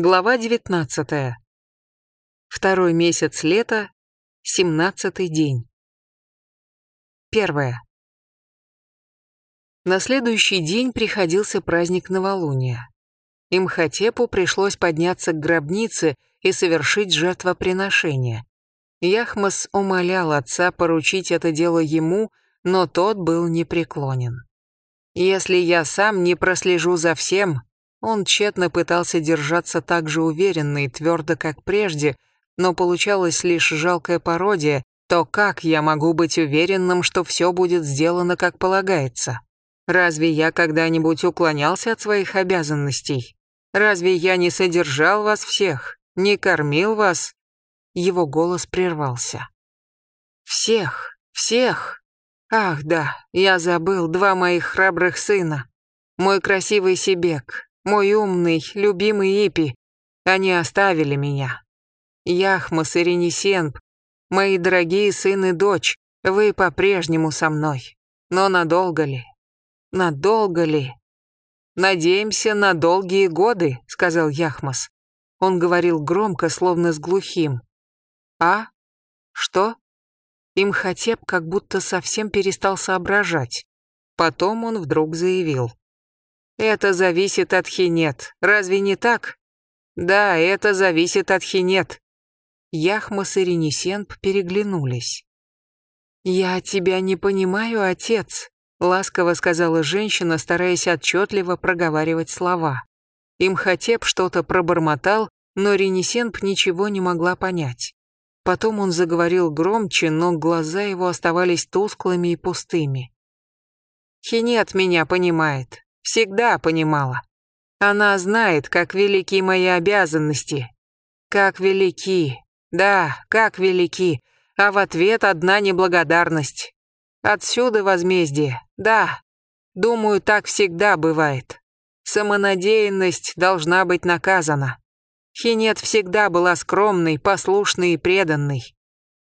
Глава 19. Второй месяц лета, семнадцатый день. Первое. На следующий день приходился праздник новолуния. Имхотепу пришлось подняться к гробнице и совершить жертвоприношение. Яхмас умолял отца поручить это дело ему, но тот был непреклонен. «Если я сам не прослежу за всем, он тщетно пытался держаться так же уверенно и твердо, как прежде, но получалась лишь жалкая пародия, то как я могу быть уверенным, что все будет сделано как полагается? Разве я когда-нибудь уклонялся от своих обязанностей? Разве я не содержал вас всех, не кормил вас? Его голос прервался. Всех, всех. Ах, да, я забыл два моих храбрых сына. Мой красивый Сибек, мой умный, любимый Ипи, они оставили меня. Яхмас и Ренесенп, мои дорогие сын и дочь, вы по-прежнему со мной. Но надолго ли? Надолго ли? Надеемся на долгие годы, сказал Яхмас. Он говорил громко, словно с глухим. А? Что? Имхотеп как будто совсем перестал соображать. Потом он вдруг заявил. Это зависит от хинет. Разве не так? Да, это зависит от хинет. Яхмас и Ренесенп переглянулись. «Я тебя не понимаю, отец», — ласково сказала женщина, стараясь отчетливо проговаривать слова. Имхотеп что-то пробормотал, но Ренесенп ничего не могла понять. Потом он заговорил громче, но глаза его оставались тусклыми и пустыми. «Хинет меня понимает всегда понимала. Она знает, как велики мои обязанности. Как велики. Да, как велики. А в ответ одна неблагодарность. Отсюда возмездие. Да. Думаю, так всегда бывает. Самонадеянность должна быть наказана. Хинет всегда была скромной, послушной и преданной.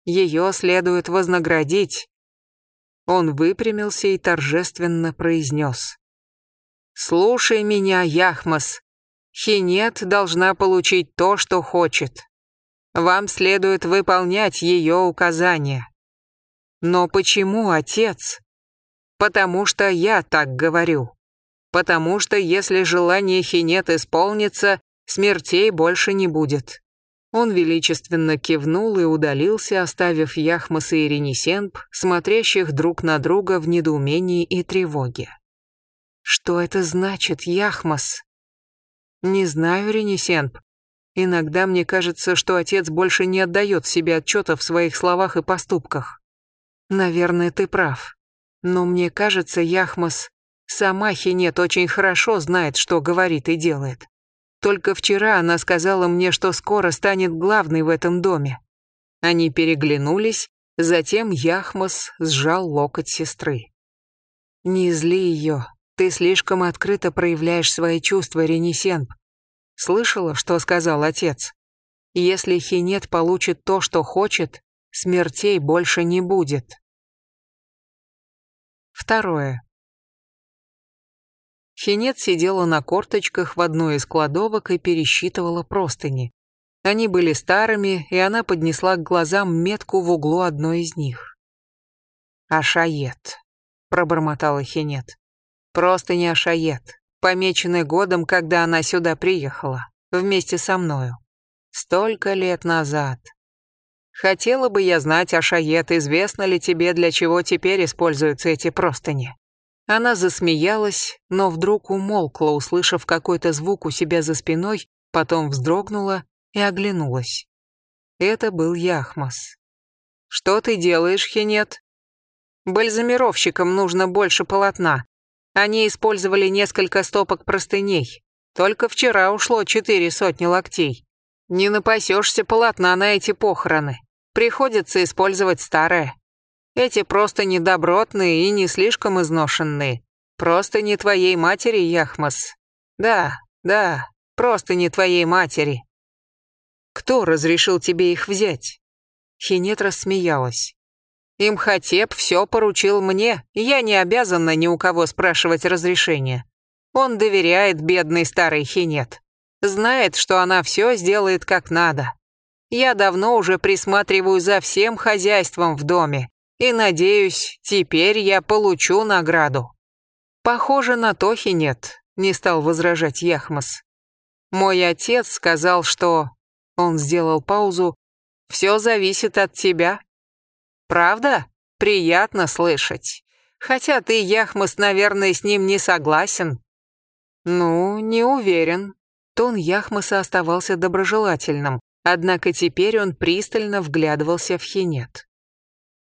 Ее следует вознаградить. Он выпрямился и торжественно произнес. «Слушай меня, Яхмас. Хинет должна получить то, что хочет. Вам следует выполнять ее указания». «Но почему, отец?» «Потому что я так говорю. Потому что если желание Хинет исполнится, смертей больше не будет». Он величественно кивнул и удалился, оставив Яхмаса и Ренесенп, смотрящих друг на друга в недоумении и тревоге. Что это значит, Яхмас? Не знаю, Ренесенп. Иногда мне кажется, что отец больше не отдает себе отчета в своих словах и поступках. Наверное, ты прав. Но мне кажется, Яхмас, сама Хинет очень хорошо знает, что говорит и делает. Только вчера она сказала мне, что скоро станет главной в этом доме. Они переглянулись, затем Яхмас сжал локоть сестры. «Не зли ее, ты слишком открыто проявляешь свои чувства, Ренесенп. Слышала, что сказал отец? Если Хинет получит то, что хочет, смертей больше не будет. Второе. Хинет сидела на корточках в одной из кладовок и пересчитывала простыни. Они были старыми, и она поднесла к глазам метку в углу одной из них. «Ашает», — пробормотала Хинет. Просто не Ашает, помеченный годом, когда она сюда приехала, вместе со мною. Столько лет назад. Хотела бы я знать, Ашает, известно ли тебе, для чего теперь используются эти простыни. Она засмеялась, но вдруг умолкла, услышав какой-то звук у себя за спиной, потом вздрогнула и оглянулась. Это был Яхмас. «Что ты делаешь, Хинет?» «Бальзамировщикам нужно больше полотна. Они использовали несколько стопок простыней. Только вчера ушло четыре сотни локтей. Не напасешься полотна на эти похороны. Приходится использовать старое. Эти просто недобротные и не слишком изношенные. Просто не твоей матери, Яхмас. Да, да, просто не твоей матери. Кто разрешил тебе их взять? Хинет рассмеялась. Имхотеп все поручил мне, я не обязана ни у кого спрашивать разрешения. Он доверяет бедный старый хинет. Знает, что она все сделает как надо. Я давно уже присматриваю за всем хозяйством в доме, и надеюсь, теперь я получу награду. Похоже на Тохи нет, не стал возражать Яхмас. Мой отец сказал, что... Он сделал паузу. Все зависит от тебя. Правда? Приятно слышать. Хотя ты, Яхмас, наверное, с ним не согласен. Ну, не уверен. Тон Яхмаса оставался доброжелательным, однако теперь он пристально вглядывался в Хинет.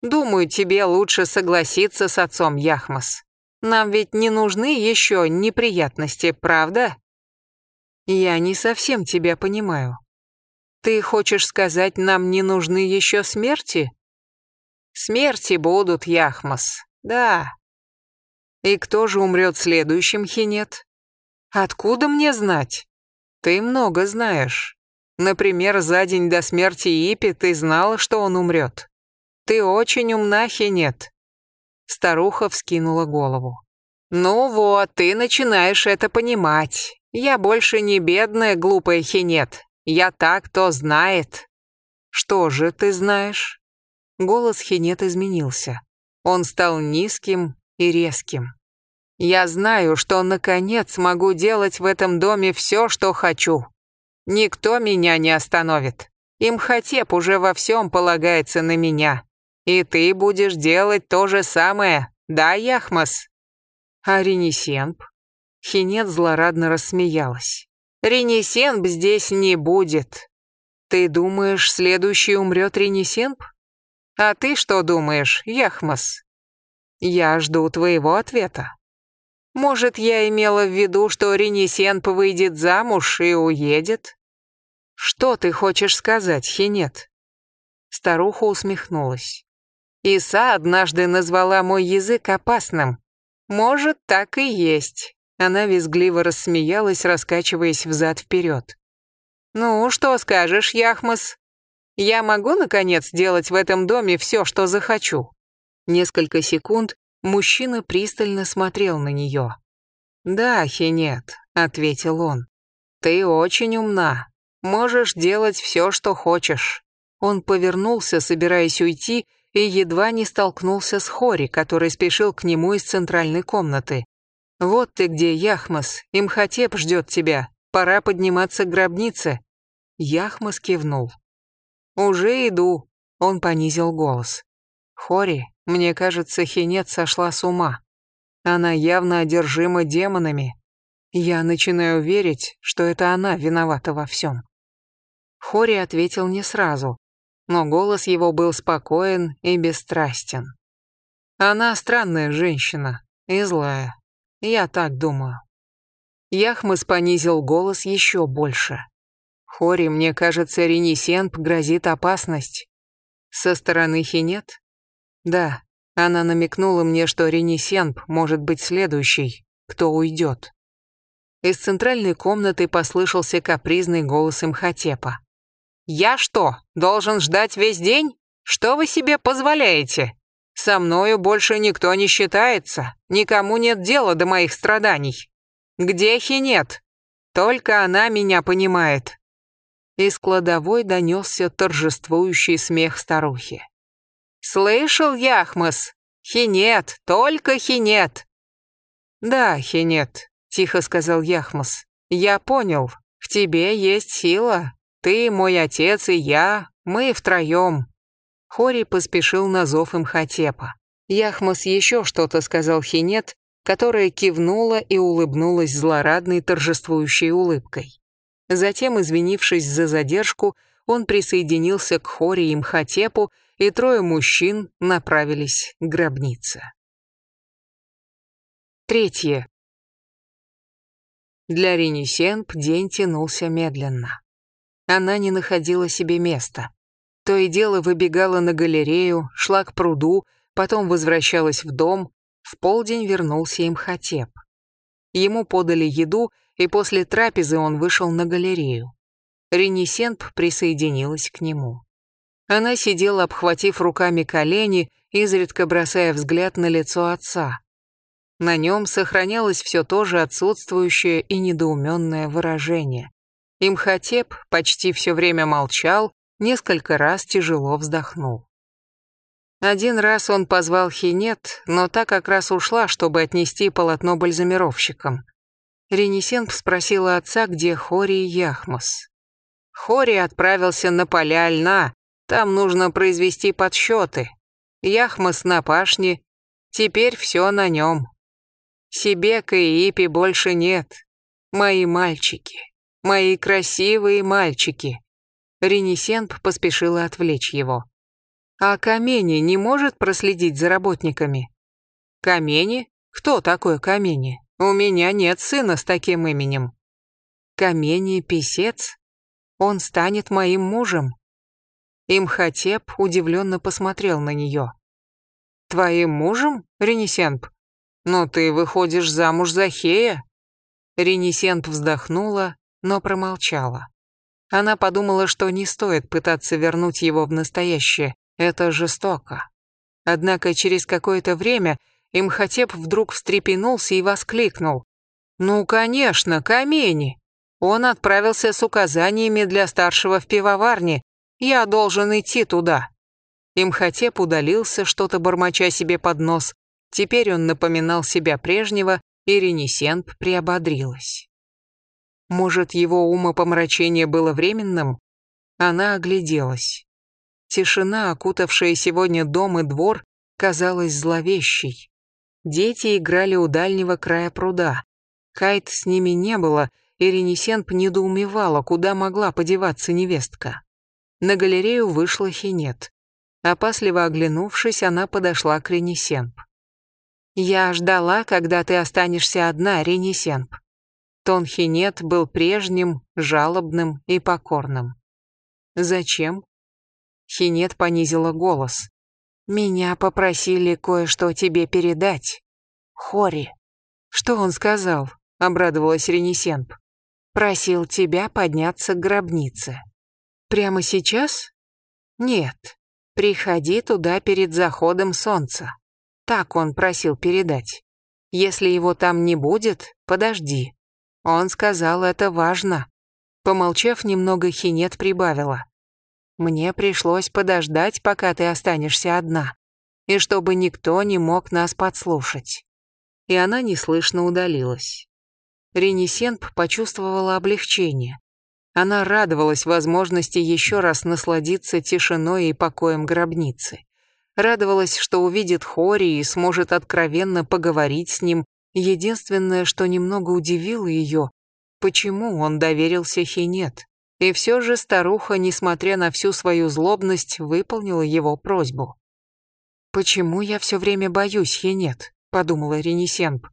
Думаю, тебе лучше согласиться с отцом Яхмас. Нам ведь не нужны еще неприятности, правда? Я не совсем тебя понимаю. Ты хочешь сказать, нам не нужны еще смерти? Смерти будут, Яхмас, да. И кто же умрет следующим, Хинет? Откуда мне знать? Ты много знаешь. Например, за день до смерти Ипи ты знала, что он умрет. Ты очень умна, Хинет. Старуха вскинула голову. Ну вот, ты начинаешь это понимать. Я больше не бедная глупая Хинет. Я так, кто знает. Что же ты знаешь? Голос Хинет изменился. Он стал низким и резким. Я знаю, что наконец могу делать в этом доме все, что хочу. Никто меня не остановит. Имхотеп уже во всем полагается на меня. И ты будешь делать то же самое, да, Яхмас? А Ренесенб? Хинет злорадно рассмеялась. Ренесенб здесь не будет. Ты думаешь, следующий умрет Ренесенб? А ты что думаешь, Яхмас? Я жду твоего ответа. Может, я имела в виду, что Ренесенб выйдет замуж и уедет? Что ты хочешь сказать, Хинет? Старуха усмехнулась. Иса однажды назвала мой язык опасным. Может, так и есть. Она визгливо рассмеялась, раскачиваясь взад-вперед. «Ну, что скажешь, Яхмас? Я могу, наконец, делать в этом доме все, что захочу?» Несколько секунд мужчина пристально смотрел на нее. «Да, Хинет», — ответил он. «Ты очень умна. Можешь делать все, что хочешь». Он повернулся, собираясь уйти, и едва не столкнулся с Хори, который спешил к нему из центральной комнаты. «Вот ты где, Яхмас, Имхотеп ждет тебя, пора подниматься к гробнице». Яхмас кивнул. «Уже иду», — он понизил голос. «Хори, мне кажется, Хинет сошла с ума. Она явно одержима демонами. Я начинаю верить, что это она виновата во всем». Хори ответил не сразу, но голос его был спокоен и бесстрастен. Она странная женщина и злая. Я так думаю. Яхмас понизил голос еще больше. Хори, мне кажется, Ренесенп грозит опасность. Со стороны Хинет? Да, она намекнула мне, что Ренесенп может быть следующий, кто уйдет. Из центральной комнаты послышался капризный голос Имхотепа. Я что, должен ждать весь день? Что вы себе позволяете? Со мною больше никто не считается, никому нет дела до моих страданий. Где Хинет? Только она меня понимает. Из кладовой донесся торжествующий смех старухи. «Слышал, Яхмас? Хинет, только Хинет!» «Да, Хинет», — тихо сказал Яхмас. «Я понял, в тебе есть сила, ты, мой отец и я, мы втроем». Хори поспешил на зов Имхотепа. Яхмас еще что-то сказал Хинет, которая кивнула и улыбнулась злорадной торжествующей улыбкой. Затем, извинившись за задержку, он присоединился к Хори и Мхотепу, и трое мужчин направились к гробнице. Третье. Для Ренесенп день тянулся медленно. Она не находила себе места. То и дело выбегала на галерею, шла к пруду, потом возвращалась в дом. В полдень вернулся им Хатеп. Ему подали еду, и после трапезы он вышел на галерею. Ренесенп присоединилась к нему. Она сидела, обхватив руками колени, изредка бросая взгляд на лицо отца. На нем сохранялось все то же отсутствующее и недоуменное выражение. Имхотеп почти все время молчал, несколько раз тяжело вздохнул. Один раз он позвал Хинет, но та как раз ушла, чтобы отнести полотно бальзамировщикам. Ренесенп спросила отца, где Хори и Яхмос. Хори отправился на поля льна, там нужно произвести подсчеты. Яхмос на пашне, теперь все на нем. Сибека и Ипи больше нет. Мои мальчики, мои красивые мальчики. Ренесенп поспешила отвлечь его. А Камени не может проследить за работниками? Камени? Кто такой Камени? У меня нет сына с таким именем. Камени писец? Он станет моим мужем. Имхотеп удивленно посмотрел на нее. Твоим мужем, Ренесенп? Но ты выходишь замуж за Хея? Ренесент вздохнула, но промолчала. Она подумала, что не стоит пытаться вернуть его в настоящее, это жестоко. Однако через какое-то время Имхотеп вдруг встрепенулся и воскликнул. «Ну, конечно, Камени!» Он отправился с указаниями для старшего в пивоварне. «Я должен идти туда». Имхотеп удалился, что-то бормоча себе под нос. Теперь он напоминал себя прежнего, и Ренесенп приободрилась. Может, его умопомрачение было временным? Она огляделась. Тишина, окутавшая сегодня дом и двор, казалась зловещей. Дети играли у дальнего края пруда. Кайт с ними не было, и Ренесенп недоумевала, куда могла подеваться невестка. На галерею вышла Хинет. Опасливо оглянувшись, она подошла к Ренесенп. «Я ждала, когда ты останешься одна, Ренесенп». Тон Хинет был прежним, жалобным и покорным. «Зачем?» Хинет понизила голос. «Меня попросили кое-что тебе передать. Хори». «Что он сказал?» — обрадовалась Ренесенп. «Просил тебя подняться к гробнице». «Прямо сейчас?» «Нет. Приходи туда перед заходом солнца». Так он просил передать. «Если его там не будет, подожди». Он сказал, это важно. Помолчав немного, Хинет прибавила. Мне пришлось подождать, пока ты останешься одна, и чтобы никто не мог нас подслушать. И она неслышно удалилась. Ренесенп почувствовала облегчение. Она радовалась возможности еще раз насладиться тишиной и покоем гробницы. Радовалась, что увидит Хори и сможет откровенно поговорить с ним. Единственное, что немного удивило ее, почему он доверился Хинет. И все же старуха, несмотря на всю свою злобность, выполнила его просьбу. «Почему я все время боюсь Хенет?» — подумала Ренесенп.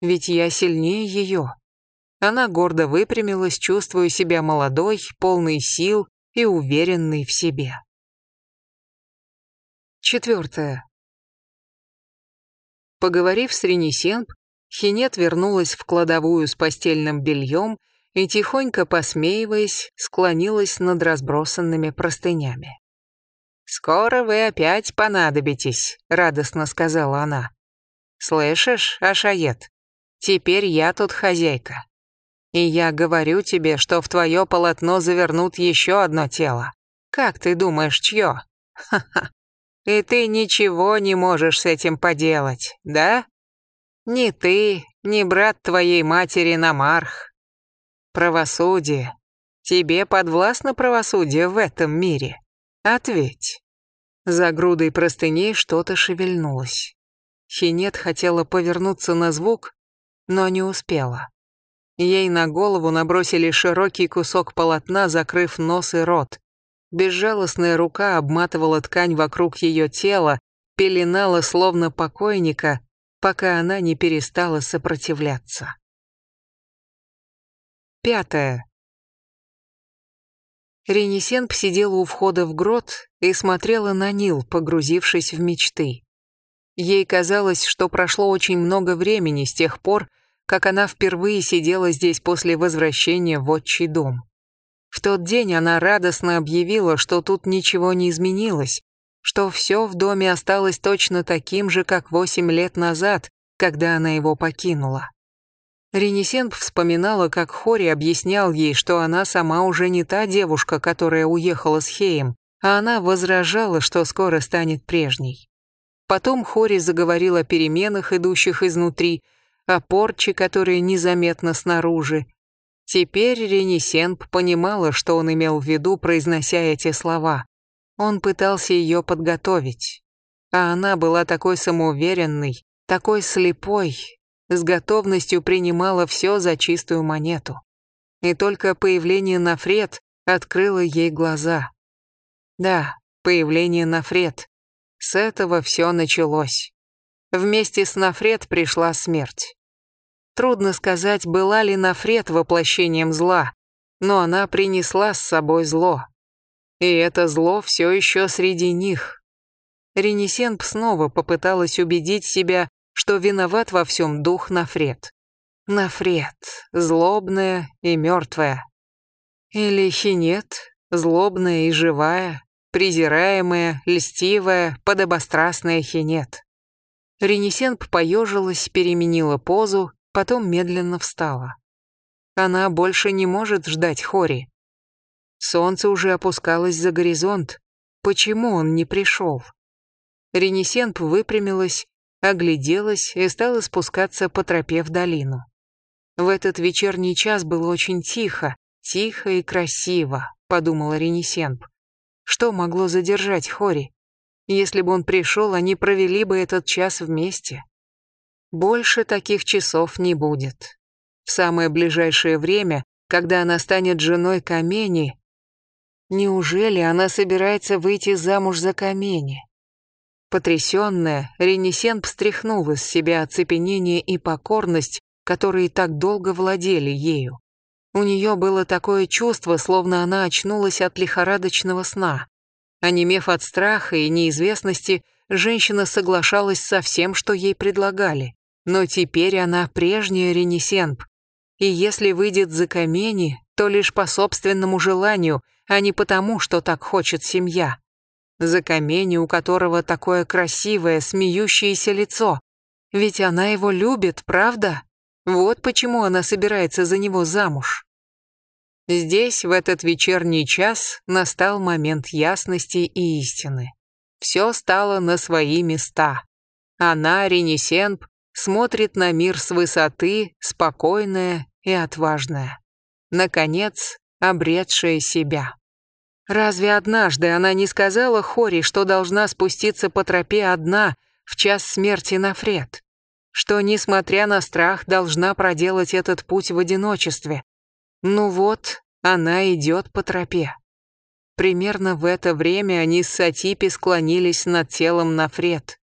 «Ведь я сильнее ее». Она гордо выпрямилась, чувствуя себя молодой, полной сил и уверенной в себе. Четвертое. Поговорив с Ренесенп, Хинет вернулась в кладовую с постельным бельем и, тихонько посмеиваясь, склонилась над разбросанными простынями. «Скоро вы опять понадобитесь», — радостно сказала она. «Слышишь, Ашает, теперь я тут хозяйка. И я говорю тебе, что в твое полотно завернут еще одно тело. Как ты думаешь, чье? Ха-ха. И ты ничего не можешь с этим поделать, да? Ни ты, ни брат твоей матери Намарх, Правосудие. Тебе подвластно правосудие в этом мире? Ответь. За грудой простыней что-то шевельнулось. Хинет хотела повернуться на звук, но не успела. Ей на голову набросили широкий кусок полотна, закрыв нос и рот. Безжалостная рука обматывала ткань вокруг ее тела, пеленала словно покойника, пока она не перестала сопротивляться. Пятое. Ренесенп сидела у входа в грот и смотрела на Нил, погрузившись в мечты. Ей казалось, что прошло очень много времени с тех пор, как она впервые сидела здесь после возвращения в отчий дом. В тот день она радостно объявила, что тут ничего не изменилось, что все в доме осталось точно таким же, как восемь лет назад, когда она его покинула. Ренесенп вспоминала, как Хори объяснял ей, что она сама уже не та девушка, которая уехала с Хеем, а она возражала, что скоро станет прежней. Потом Хори заговорил о переменах, идущих изнутри, о порче, которая незаметна снаружи. Теперь Ренесенп понимала, что он имел в виду, произнося эти слова. Он пытался ее подготовить. А она была такой самоуверенной, такой слепой, с готовностью принимала все за чистую монету. И только появление Нафред открыло ей глаза. Да, появление Нафред. С этого все началось. Вместе с Нафред пришла смерть. Трудно сказать, была ли Нафред воплощением зла, но она принесла с собой зло. И это зло все еще среди них. Ренесенп снова попыталась убедить себя, что виноват во всем дух Нафред. Нафред, злобная и мертвая. Или Хинет, злобная и живая, презираемая, льстивая, подобострастная Хинет. Ренесенп поежилась, переменила позу, потом медленно встала. Она больше не может ждать Хори. Солнце уже опускалось за горизонт. Почему он не пришел? Ренесенп выпрямилась огляделась и стала спускаться по тропе в долину. В этот вечерний час было очень тихо, тихо и красиво, подумала Ренесенп. Что могло задержать Хори? Если бы он пришел, они провели бы этот час вместе. Больше таких часов не будет. В самое ближайшее время, когда она станет женой Камени, неужели она собирается выйти замуж за Камени? Потрясённая, Ренесен встряхнул из себя оцепенение и покорность, которые так долго владели ею. У неё было такое чувство, словно она очнулась от лихорадочного сна. Онемев от страха и неизвестности, женщина соглашалась со всем, что ей предлагали. Но теперь она прежняя Ренесенп. И если выйдет за камени, то лишь по собственному желанию, а не потому, что так хочет семья за камень, у которого такое красивое, смеющееся лицо. Ведь она его любит, правда? Вот почему она собирается за него замуж. Здесь, в этот вечерний час, настал момент ясности и истины. Все стало на свои места. Она, Ренесенп, смотрит на мир с высоты, спокойная и отважная. Наконец, обретшая себя. Разве однажды она не сказала Хори, что должна спуститься по тропе одна в час смерти на Фред? Что, несмотря на страх, должна проделать этот путь в одиночестве? Ну вот, она идет по тропе. Примерно в это время они с Сатипи склонились над телом Нафред.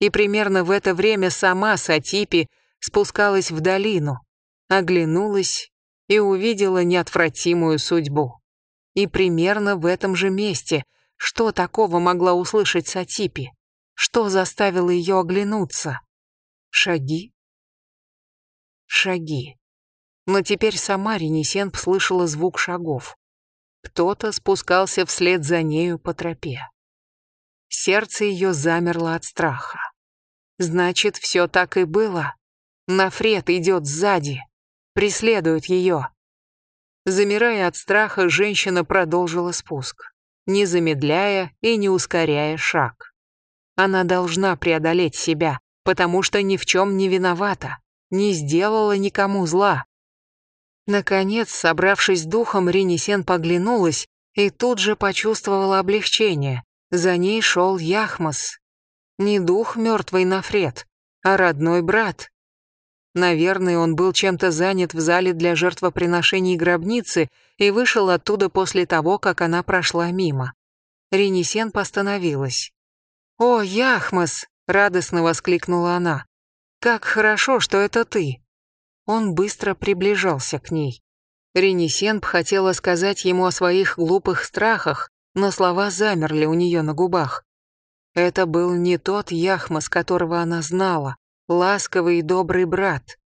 И примерно в это время сама Сатипи спускалась в долину, оглянулась и увидела неотвратимую судьбу. И примерно в этом же месте, что такого могла услышать Сатипи? Что заставило ее оглянуться? Шаги? Шаги. Но теперь сама Ренесенп слышала звук шагов. Кто-то спускался вслед за нею по тропе. Сердце ее замерло от страха. Значит, все так и было. Нафред идет сзади, преследует ее. Замирая от страха, женщина продолжила спуск, не замедляя и не ускоряя шаг. Она должна преодолеть себя, потому что ни в чем не виновата, не сделала никому зла. Наконец, собравшись духом, Ренесен поглянулась и тут же почувствовала облегчение. За ней шел Яхмас. Не дух мертвый Нафред, а родной брат, Наверное, он был чем-то занят в зале для жертвоприношений гробницы и вышел оттуда после того, как она прошла мимо. Ренесен постановилась. «О, Яхмас!» — радостно воскликнула она. «Как хорошо, что это ты!» Он быстро приближался к ней. Ренесенб хотела сказать ему о своих глупых страхах, но слова замерли у нее на губах. Это был не тот Яхмас, которого она знала ласковый и добрый брат.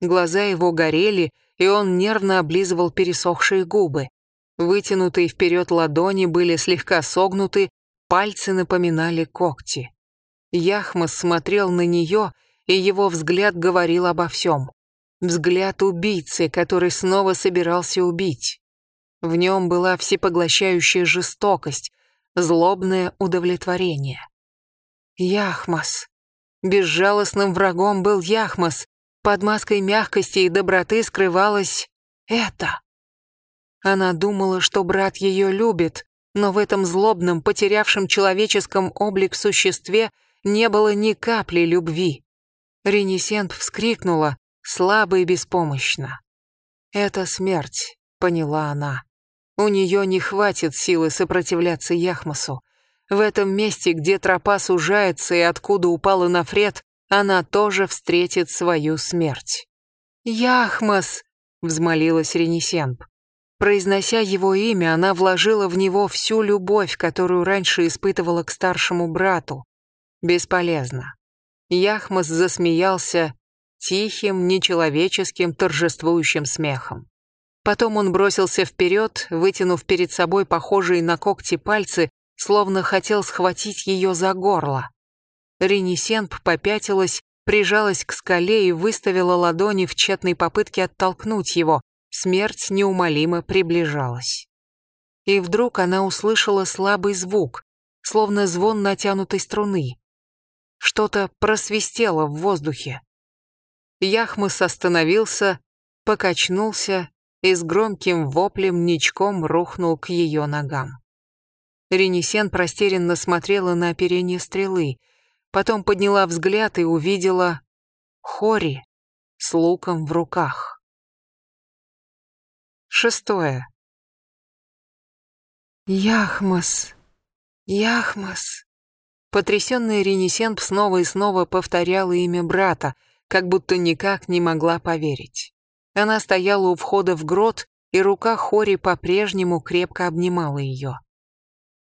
Глаза его горели, и он нервно облизывал пересохшие губы. Вытянутые вперед ладони были слегка согнуты, пальцы напоминали когти. Яхмас смотрел на нее, и его взгляд говорил обо всем. Взгляд убийцы, который снова собирался убить. В нем была всепоглощающая жестокость, злобное удовлетворение. Яхмас. Безжалостным врагом был Яхмас. Под маской мягкости и доброты скрывалось это. Она думала, что брат ее любит, но в этом злобном, потерявшем человеческом облик существе не было ни капли любви. Ренесент вскрикнула, слабо и беспомощно. «Это смерть», — поняла она. У нее не хватит силы сопротивляться Яхмасу. В этом месте, где тропа сужается и откуда упала Нафред, она тоже встретит свою смерть. «Яхмас!» — взмолилась Ренесенп. Произнося его имя, она вложила в него всю любовь, которую раньше испытывала к старшему брату. Бесполезно. Яхмас засмеялся тихим, нечеловеческим, торжествующим смехом. Потом он бросился вперед, вытянув перед собой похожие на когти пальцы, словно хотел схватить ее за горло. Ренесенп попятилась, прижалась к скале и выставила ладони в тщетной попытке оттолкнуть его. Смерть неумолимо приближалась. И вдруг она услышала слабый звук, словно звон натянутой струны. Что-то просвистело в воздухе. Яхмас остановился, покачнулся и с громким воплем ничком рухнул к ее ногам. Ренесен простерянно смотрела на оперение стрелы, потом подняла взгляд и увидела Хори с луком в руках. Шестое. Яхмас, Яхмас. Потрясенная Ренесенп снова и снова повторяла имя брата, как будто никак не могла поверить. Она стояла у входа в грот, и рука Хори по-прежнему крепко обнимала ее.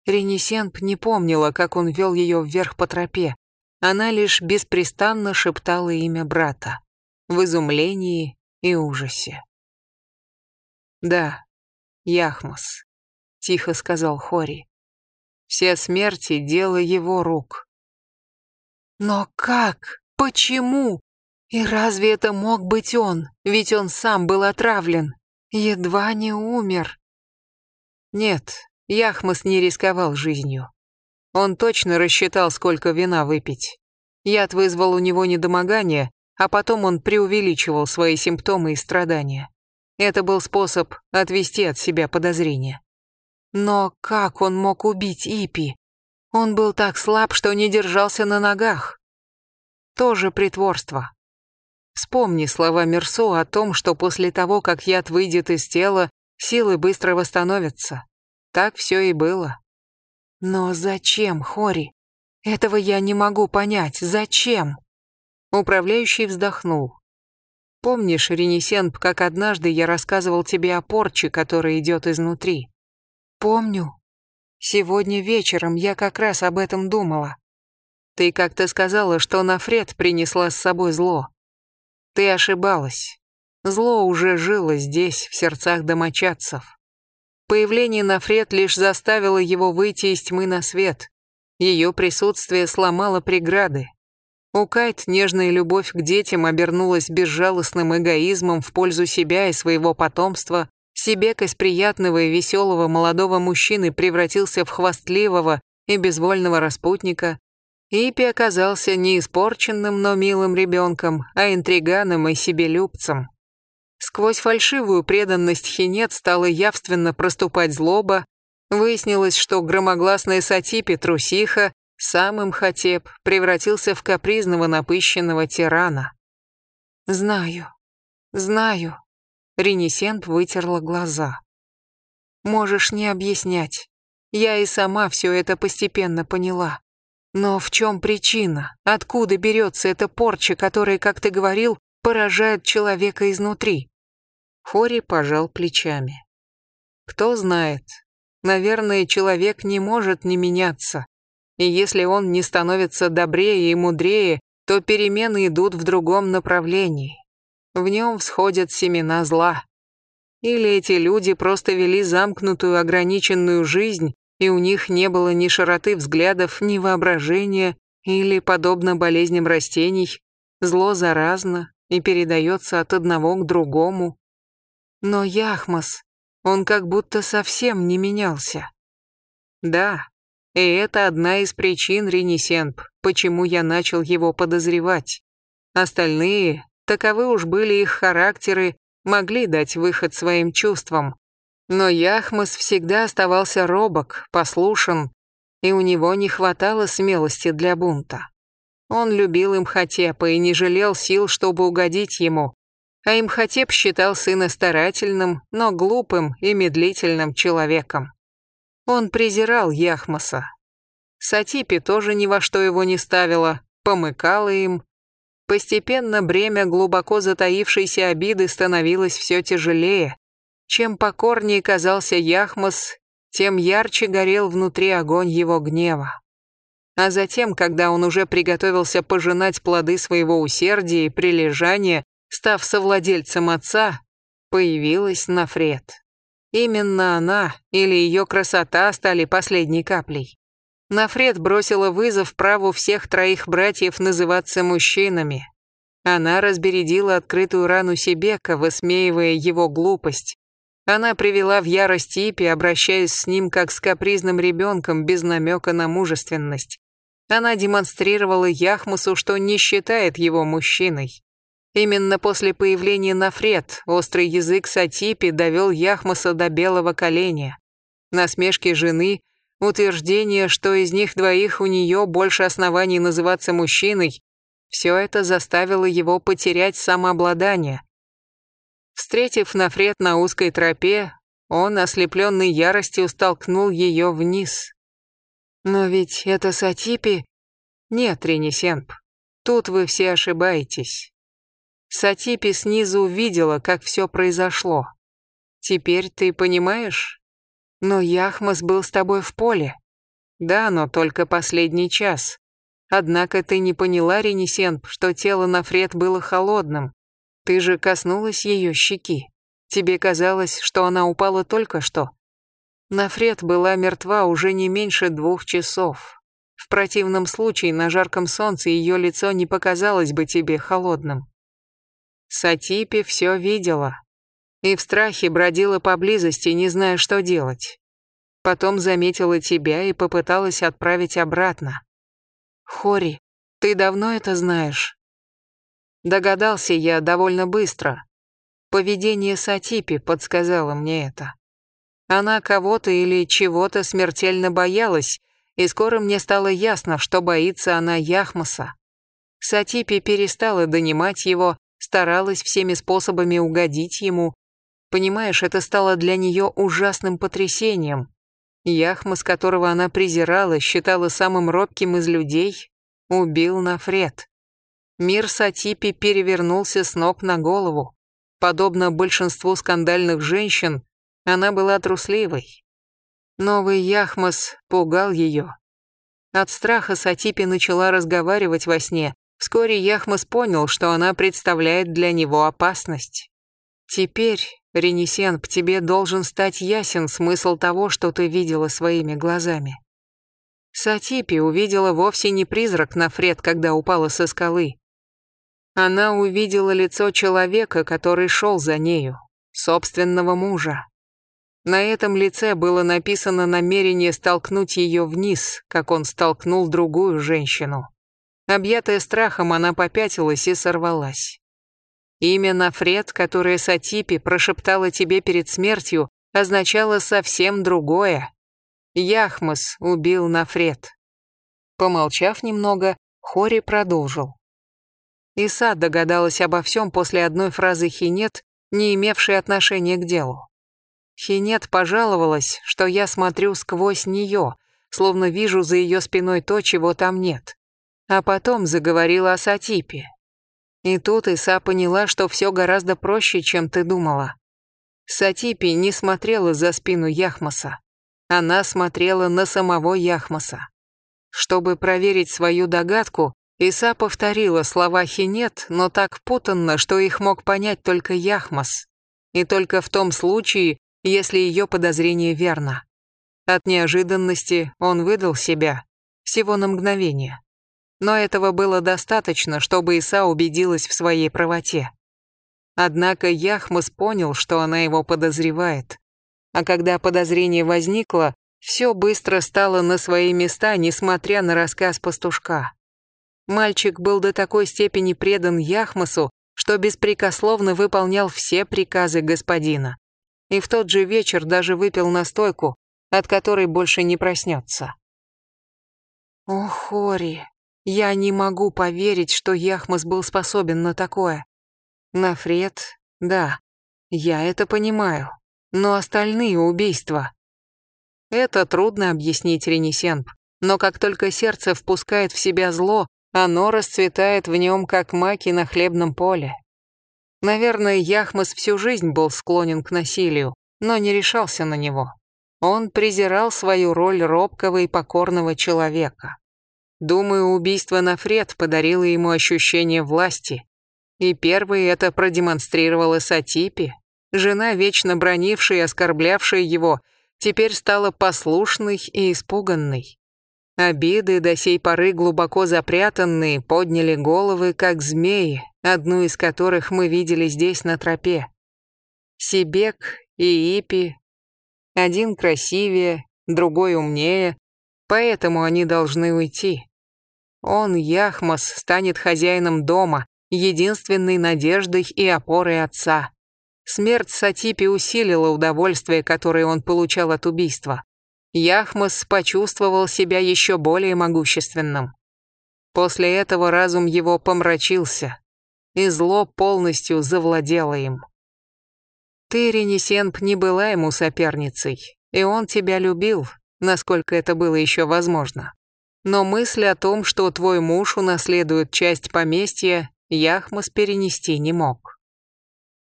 Ренесенп не помнила, как он вел ее вверх по тропе. Она лишь беспрестанно шептала имя брата. В изумлении и ужасе. «Да, Яхмас», — тихо сказал Хори. «Все смерти — дело его рук». «Но как? Почему? И разве это мог быть он? Ведь он сам был отравлен. Едва не умер». «Нет, Яхмас не рисковал жизнью. Он точно рассчитал, сколько вина выпить. Яд вызвал у него недомогание, а потом он преувеличивал свои симптомы и страдания. Это был способ отвести от себя подозрения. Но как он мог убить Ипи? Он был так слаб, что не держался на ногах. Тоже притворство. Вспомни слова Мерсо о том, что после того, как яд выйдет из тела, силы быстро восстановятся. Так все и было. Но зачем, Хори? Этого я не могу понять. Зачем? Управляющий вздохнул. Помнишь, Ренесенп, как однажды я рассказывал тебе о порче, которая идет изнутри? Помню. Сегодня вечером я как раз об этом думала. Ты как-то сказала, что Нафред принесла с собой зло. Ты ошибалась. Зло уже жило здесь, в сердцах домочадцев. Появление Нафред лишь заставило его выйти из тьмы на свет. Ее присутствие сломало преграды. У Кайт нежная любовь к детям обернулась безжалостным эгоизмом в пользу себя и своего потомства. Себекость приятного и веселого молодого мужчины превратился в хвастливого и безвольного распутника. Ипи оказался не испорченным, но милым ребенком, а интриганом и себелюбцем. Сквозь фальшивую преданность Хинет стала явственно проступать злоба. Выяснилось, что громогласная Сатипи трусиха, самым Хатеп, превратился в капризного напыщенного тирана. «Знаю, знаю», — Ренесент вытерла глаза. «Можешь не объяснять. Я и сама все это постепенно поняла. Но в чем причина? Откуда берется эта порча, которая, как ты говорил, поражает человека изнутри. Хори пожал плечами. Кто знает. Наверное, человек не может не меняться. И если он не становится добрее и мудрее, то перемены идут в другом направлении. В нем всходят семена зла. Или эти люди просто вели замкнутую ограниченную жизнь, и у них не было ни широты взглядов, ни воображения, или, подобно болезням растений, зло заразно, и передается от одного к другому. Но Яхмас, он как будто совсем не менялся. Да, и это одна из причин, Ренесенп, почему я начал его подозревать. Остальные, таковы уж были их характеры, могли дать выход своим чувствам. Но Яхмас всегда оставался робок, послушен, и у него не хватало смелости для бунта. Он любил Имхотепа и не жалел сил, чтобы угодить ему, а Имхотеп считал сына старательным, но глупым и медлительным человеком. Он презирал Яхмаса. Сатипи тоже ни во что его не ставила, помыкала им. Постепенно бремя глубоко затаившейся обиды становилось все тяжелее. Чем покорнее казался Яхмас, тем ярче горел внутри огонь его гнева. А затем, когда он уже приготовился пожинать плоды своего усердия и прилежания, став совладельцем отца, появилась Нафред. Именно она или ее красота стали последней каплей. Нафред бросила вызов праву всех троих братьев называться мужчинами. Она разбередила открытую рану Себека, высмеивая его глупость. Она привела в ярость Ипи, обращаясь с ним как с капризным ребенком без намека на мужественность. Она демонстрировала Яхмусу, что не считает его мужчиной. Именно после появления Нафред острый язык Сатипи довел Яхмаса до белого коленя. Насмешки жены, утверждение, что из них двоих у нее больше оснований называться мужчиной, все это заставило его потерять самообладание. Встретив Нафред на узкой тропе, он, ослепленный яростью, столкнул ее вниз. Но ведь это Сатипи... Нет, Ренесенп, тут вы все ошибаетесь. Сатипи снизу увидела, как все произошло. Теперь ты понимаешь? Но Яхмас был с тобой в поле. Да, но только последний час. Однако ты не поняла, Ренесенп, что тело Нафред было холодным. Ты же коснулась ее щеки. Тебе казалось, что она упала только что. Нафред была мертва уже не меньше двух часов. В противном случае на жарком солнце ее лицо не показалось бы тебе холодным. Сатипи все видела. И в страхе бродила поблизости, не зная, что делать. Потом заметила тебя и попыталась отправить обратно. Хори, ты давно это знаешь? Догадался я довольно быстро. Поведение Сатипи подсказало мне это. Она кого-то или чего-то смертельно боялась, и скоро мне стало ясно, что боится она Яхмаса. Сатипи перестала донимать его, старалась всеми способами угодить ему. Понимаешь, это стало для нее ужасным потрясением. Яхмас, которого она презирала, считала самым робким из людей, убил Нафред. Мир Сатипи перевернулся с ног на голову. Подобно большинству скандальных женщин, она была трусливой. Новый Яхмас пугал ее. От страха Сатипи начала разговаривать во сне, Вскоре Яхмас понял, что она представляет для него опасность. Теперь, Ренесенп, тебе должен стать ясен смысл того, что ты видела своими глазами. Сатипи увидела вовсе не призрак Нафред, когда упала со скалы. Она увидела лицо человека, который шел за нею, собственного мужа. На этом лице было написано намерение столкнуть ее вниз, как он столкнул другую женщину. Объятая страхом, она попятилась и сорвалась. Имя Нафред, которое Сатипи прошептала тебе перед смертью, означало совсем другое. Яхмас убил Нафред. Помолчав немного, Хори продолжил. Иса догадалась обо всем после одной фразы Хинет, не имевшей отношения к делу. Хинет пожаловалась, что я смотрю сквозь нее, словно вижу за ее спиной то, чего там нет а потом заговорила о Сатипе. И тут Иса поняла, что все гораздо проще, чем ты думала. Сатипи не смотрела за спину Яхмаса. Она смотрела на самого Яхмаса. Чтобы проверить свою догадку, Иса повторила слова Хинет, но так путанно, что их мог понять только Яхмас. И только в том случае, если ее подозрение верно. От неожиданности он выдал себя всего на мгновение. но этого было достаточно, чтобы Иса убедилась в своей правоте. Однако Яхмас понял, что она его подозревает. А когда подозрение возникло, все быстро стало на свои места, несмотря на рассказ пастушка. Мальчик был до такой степени предан Яхмасу, что беспрекословно выполнял все приказы господина. И в тот же вечер даже выпил настойку, от которой больше не проснется. О, Хори, я не могу поверить, что Яхмас был способен на такое. Нафред, да, я это понимаю. Но остальные убийства... Это трудно объяснить, Ренесенп. Но как только сердце впускает в себя зло, оно расцветает в нем, как маки на хлебном поле. Наверное, Яхмас всю жизнь был склонен к насилию, но не решался на него. Он презирал свою роль робкого и покорного человека. Думаю, убийство Нафред подарило ему ощущение власти, и первый это продемонстрировала Сатипи. Жена, вечно бронившая и оскорблявшая его, теперь стала послушной и испуганной. Обиды, до сей поры глубоко запрятанные, подняли головы, как змеи, одну из которых мы видели здесь на тропе. Сибек и Ипи. Один красивее, другой умнее, поэтому они должны уйти. Он, Яхмас, станет хозяином дома, единственной надеждой и опорой отца. Смерть Сатипи усилила удовольствие, которое он получал от убийства. Яхмас почувствовал себя еще более могущественным. После этого разум его помрачился, и зло полностью завладело им. Ты, Ренесенп, не была ему соперницей, и он тебя любил, насколько это было еще возможно. Но мысль о том, что твой муж унаследует часть поместья, Яхмас перенести не мог.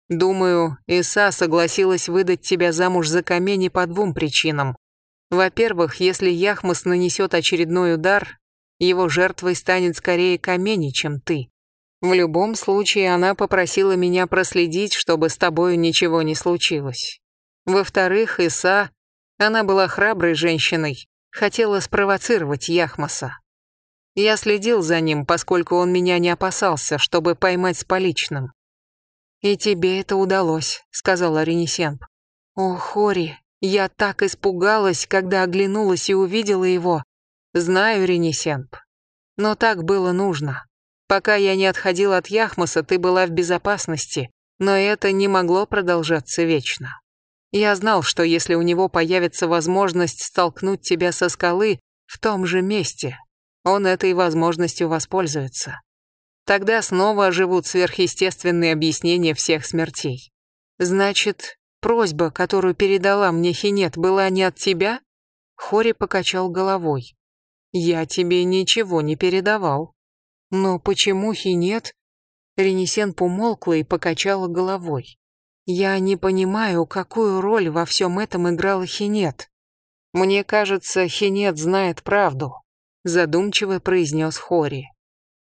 Думаю, Иса согласилась выдать тебя замуж за Камени по двум причинам. Во-первых, если Яхмас нанесет очередной удар, его жертвой станет скорее Камени, чем ты. В любом случае, она попросила меня проследить, чтобы с тобою ничего не случилось. Во-вторых, Иса, она была храброй женщиной, хотела спровоцировать Яхмаса. Я следил за ним, поскольку он меня не опасался, чтобы поймать с поличным. «И тебе это удалось», — сказала Ренесенп. «О, Хори, я так испугалась, когда оглянулась и увидела его. Знаю, Ренесенп. Но так было нужно. Пока я не отходил от Яхмаса, ты была в безопасности, но это не могло продолжаться вечно. Я знал, что если у него появится возможность столкнуть тебя со скалы в том же месте, он этой возможностью воспользуется. Тогда снова оживут сверхъестественные объяснения всех смертей. Значит, просьба, которую передала мне Хинет, была не от тебя? Хори покачал головой. Я тебе ничего не передавал. Но почему Хинет? Ренесен помолкла и покачала головой. Я не понимаю, какую роль во всем этом играла Хинет. Мне кажется, Хинет знает правду задумчиво произнес Хори.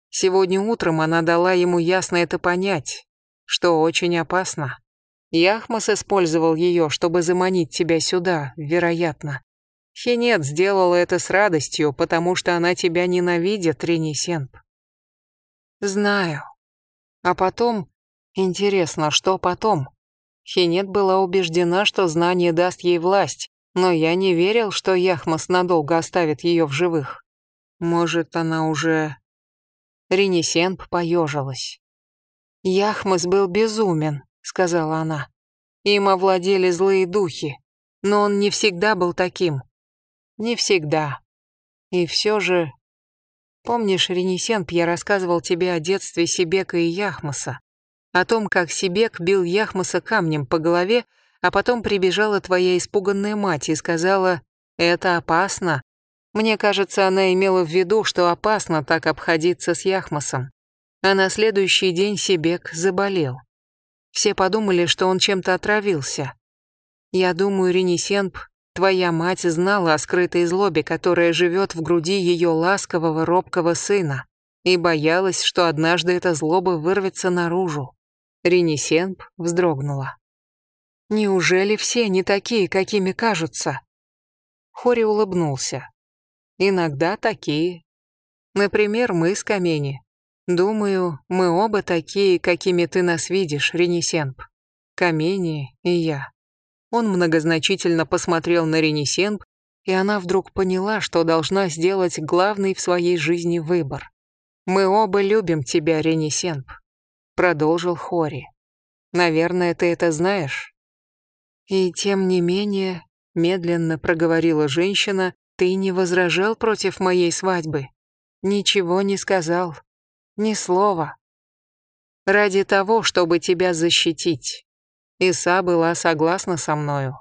Сегодня утром она дала ему ясно это понять, что очень опасно. Яхмас использовал ее, чтобы заманить тебя сюда, вероятно. Хинет сделала это с радостью, потому что она тебя ненавидит, Ренесенп. Знаю. А потом... Интересно, что потом? Хинет была убеждена, что знание даст ей власть, но я не верил, что Яхмас надолго оставит ее в живых. Может, она уже... Ренесенп поежилась. «Яхмас был безумен», — сказала она. «Им овладели злые духи, но он не всегда был таким. Не всегда. И все же... Помнишь, Ренесенп, я рассказывал тебе о детстве Сибека и Яхмаса? О том, как Сибек бил Яхмаса камнем по голове, а потом прибежала твоя испуганная мать и сказала, «Это опасно, мне кажется, она имела в виду, что опасно так обходиться с Яхмасом. А на следующий день Сибек заболел. Все подумали, что он чем-то отравился. Я думаю, Ренесенп, твоя мать знала о скрытой злобе, которая живет в груди ее ласкового, робкого сына, и боялась, что однажды эта злоба вырвется наружу. Ренесенп вздрогнула. «Неужели все не такие, какими кажутся?» Хори улыбнулся. Иногда такие. Например, мы с Камени. Думаю, мы оба такие, какими ты нас видишь, Ренесенп. Камени и я. Он многозначительно посмотрел на Ренесенп, и она вдруг поняла, что должна сделать главный в своей жизни выбор. «Мы оба любим тебя, Ренесенп», — продолжил Хори. «Наверное, ты это знаешь?» «И тем не менее», — медленно проговорила женщина, «ты не возражал против моей свадьбы?» Ничего не сказал. Ни слова. Ради того, чтобы тебя защитить. Иса была согласна со мною.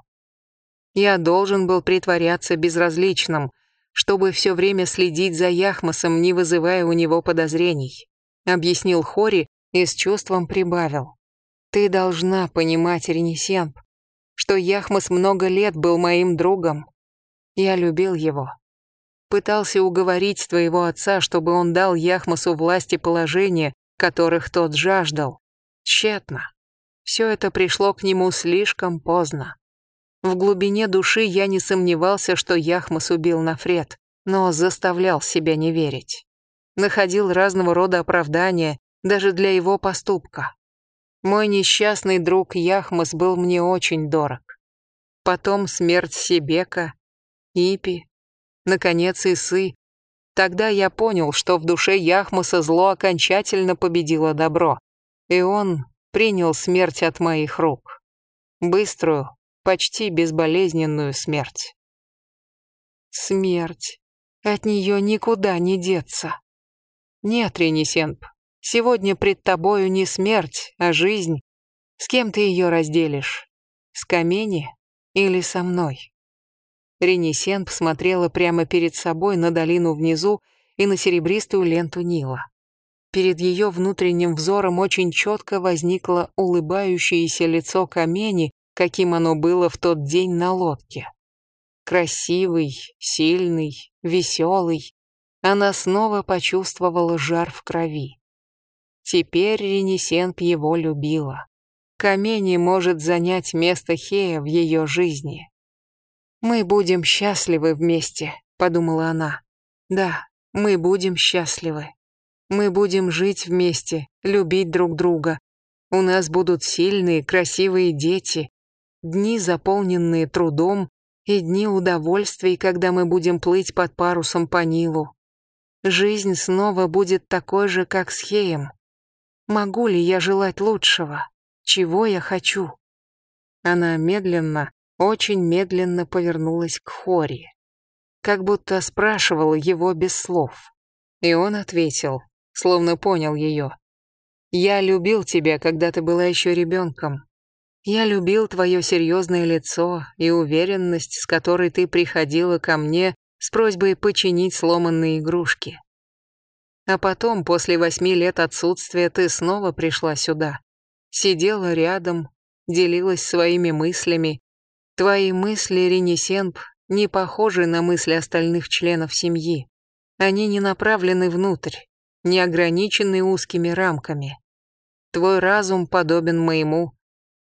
Я должен был притворяться безразличным, чтобы все время следить за Яхмасом, не вызывая у него подозрений. Объяснил Хори и с чувством прибавил. Ты должна понимать, Ренесенп, что Яхмас много лет был моим другом. Я любил его. Пытался уговорить твоего отца, чтобы он дал Яхмасу власти положения, которых тот жаждал. Тщетно. Все это пришло к нему слишком поздно. В глубине души я не сомневался, что Яхмас убил Нафред, но заставлял себя не верить. Находил разного рода оправдания даже для его поступка. Мой несчастный друг Яхмас был мне очень дорог. Потом смерть Себека, Ипи, наконец Исы. Тогда я понял, что в душе Яхмаса зло окончательно победило добро, и он принял смерть от моих рук. Быструю, почти безболезненную смерть. Смерть. От нее никуда не деться. Нет, Ренесенп, сегодня пред тобою не смерть, а жизнь. С кем ты ее разделишь? С Камени или со мной? Ренесент смотрела прямо перед собой на долину внизу и на серебристую ленту Нила. Перед ее внутренним взором очень четко возникло улыбающееся лицо Камени, каким оно было в тот день на лодке. Красивый, сильный, веселый. Она снова почувствовала жар в крови. Теперь Ренесенп его любила. Камени может занять место Хея в ее жизни. «Мы будем счастливы вместе», — подумала она. «Да, мы будем счастливы. Мы будем жить вместе, любить друг друга. У нас будут сильные, красивые дети, дни, заполненные трудом, и дни удовольствий, когда мы будем плыть под парусом по Нилу. Жизнь снова будет такой же, как с Хеем. Могу ли я желать лучшего? Чего я хочу?» Она медленно, очень медленно повернулась к Хори, как будто спрашивала его без слов. И он ответил, словно понял ее. «Я любил тебя, когда ты была еще ребенком. Я любил твое серьезное лицо и уверенность, с которой ты приходила ко мне с просьбой починить сломанные игрушки. А потом, после восьми лет отсутствия, ты снова пришла сюда. Сидела рядом, делилась своими мыслями, Твои мысли, Ренесенп, не похожи на мысли остальных членов семьи. Они не направлены внутрь, не ограничены узкими рамками. Твой разум подобен моему.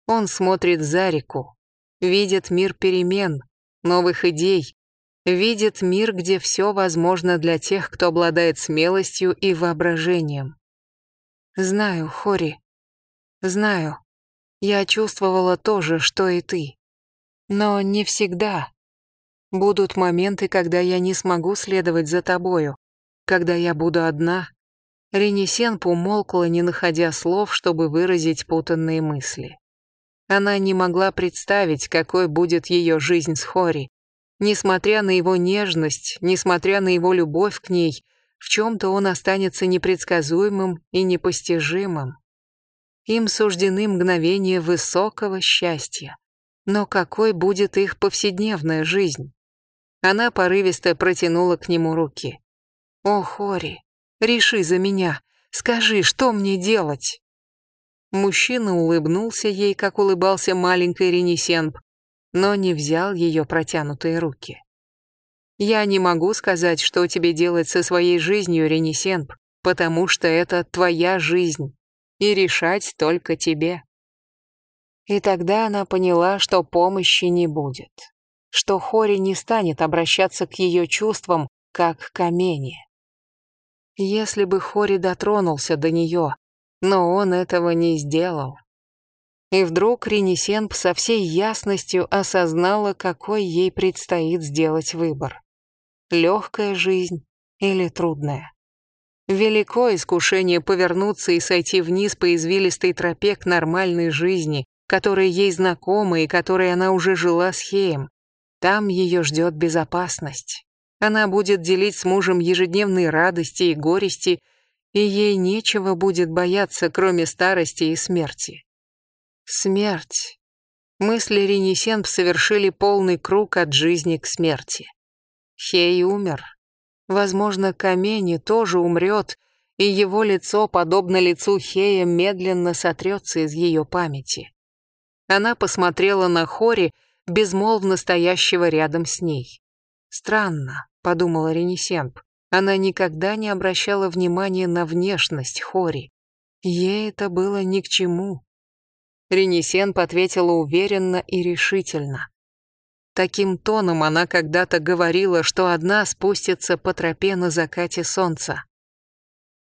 Он смотрит за реку, видит мир перемен, новых идей, видит мир, где все возможно для тех, кто обладает смелостью и воображением. Знаю, Хори, знаю. Я чувствовала то же, что и ты. Но не всегда. Будут моменты, когда я не смогу следовать за тобою, когда я буду одна. Ренесенп умолкла, не находя слов, чтобы выразить путанные мысли. Она не могла представить, какой будет ее жизнь с Хори. Несмотря на его нежность, несмотря на его любовь к ней, в чем-то он останется непредсказуемым и непостижимым. Им суждены мгновения высокого счастья. Но какой будет их повседневная жизнь? Она порывисто протянула к нему руки. «О, Хори, реши за меня. Скажи, что мне делать?» Мужчина улыбнулся ей, как улыбался маленький Ренесенп, но не взял ее протянутые руки. «Я не могу сказать, что тебе делать со своей жизнью, Ренесенп, потому что это твоя жизнь, и решать только тебе». И тогда она поняла, что помощи не будет, что Хори не станет обращаться к ее чувствам, как к Амене. Если бы Хори дотронулся до нее, но он этого не сделал. И вдруг Ренесенп со всей ясностью осознала, какой ей предстоит сделать выбор. Легкая жизнь или трудная. Велико искушение повернуться и сойти вниз по извилистой тропе к нормальной жизни, которая ей знакома и которой она уже жила с Хеем. Там ее ждет безопасность. Она будет делить с мужем ежедневные радости и горести, и ей нечего будет бояться, кроме старости и смерти. Смерть. Мысли Ренесенп совершили полный круг от жизни к смерти. Хей умер. Возможно, Камени тоже умрет, и его лицо, подобно лицу Хея, медленно сотрется из ее памяти. Она посмотрела на Хори, безмолвно стоящего рядом с ней. «Странно», — подумала Ренесенп, она никогда не обращала внимания на внешность Хори. Ей это было ни к чему. Ренесенп ответила уверенно и решительно. Таким тоном она когда-то говорила, что одна спустится по тропе на закате солнца.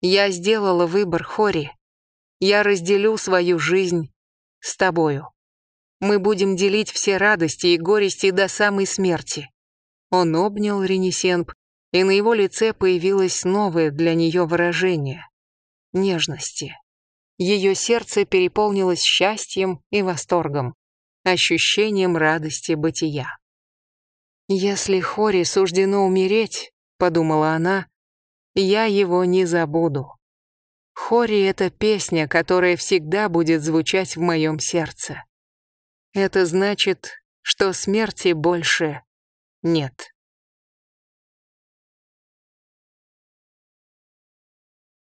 «Я сделала выбор, Хори. Я разделю свою жизнь с тобою. Мы будем делить все радости и горести до самой смерти». Он обнял Ренесенп, и на его лице появилось новое для нее выражение — нежности. Ее сердце переполнилось счастьем и восторгом, ощущением радости бытия. «Если Хори суждено умереть», — подумала она, — «я его не забуду». Хори — это песня, которая всегда будет звучать в моем сердце. Это значит, что смерти больше нет.